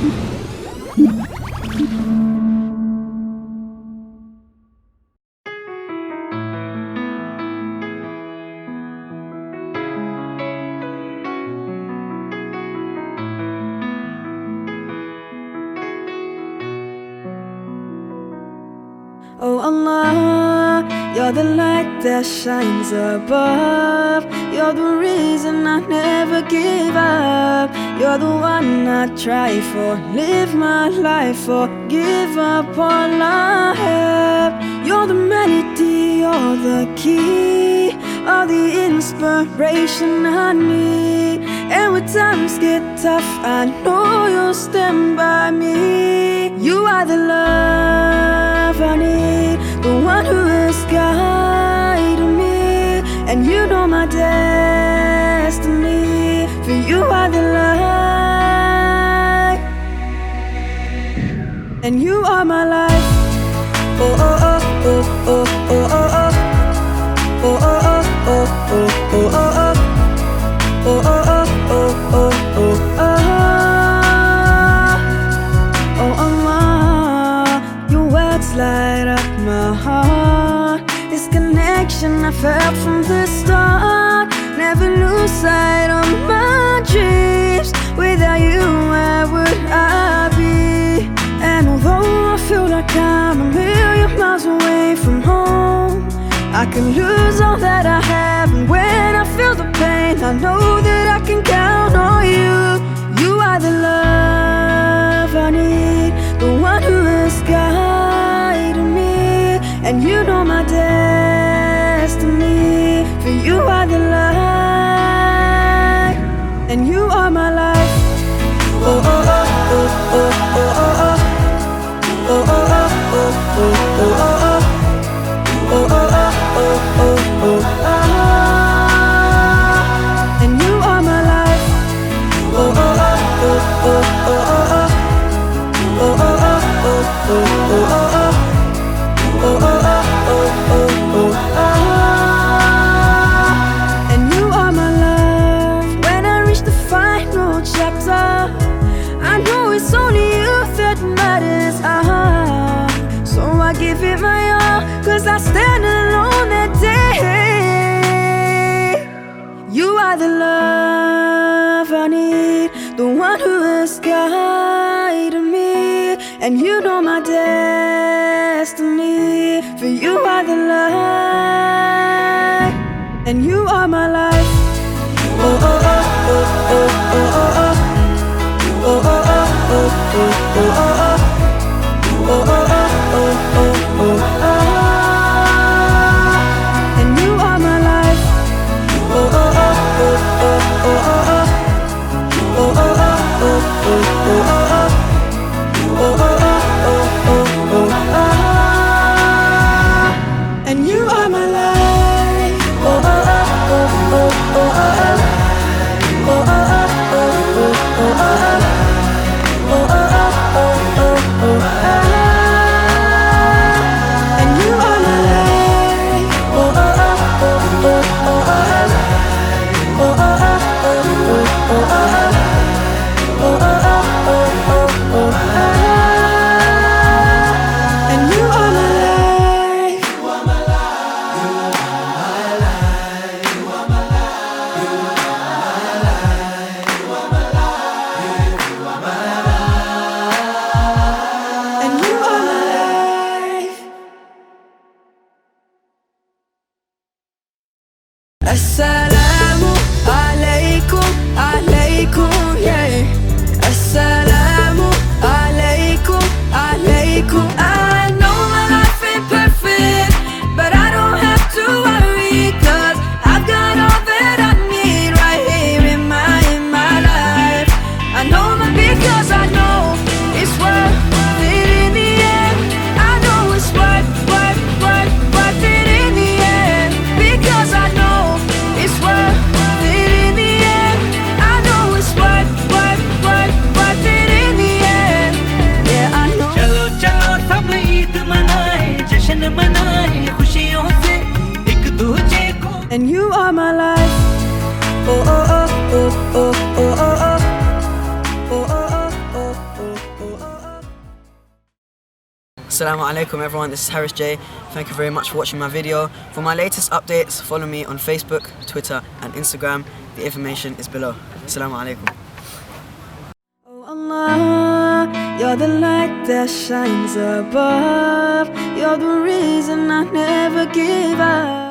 Oh Allah, you're the light that shines above. You're the reason I never give up. You're the one I try for, live my life for, give up all I have. You're the melody, you're the key, all the inspiration I need. And when times get tough, I know you'll stand by me. You are the love I need, the one who has guided me, and you know and you are my life. Oh oh oh oh oh oh oh oh oh oh oh oh oh oh oh oh. Oh oh oh oh oh oh oh Oh I felt from the start. Never lose sight of my dreams. Without you, I I can lose all that I have, and when I feel the pain, I know that I can count on you. You are the love I need, the one who has guided me, and you know my destiny. For you are the light, and you are my life. Stand alone that day. You are the love I need, the one who has guided me, and you know my destiny. For you are the light, and you are my life. Oh oh oh oh oh oh oh oh. Oh oh oh oh oh oh oh oh. Oh oh oh oh oh oh And you are my life. Oh oh oh oh oh oh oh oh. Oh Assalamu alaikum everyone, this is Harris J. Thank you very much for watching my video. For my latest updates, follow me on Facebook, Twitter and Instagram. The information is below. Assalamu alaikum. Oh Allah, you're the light that shines above. You're the reason I never give up.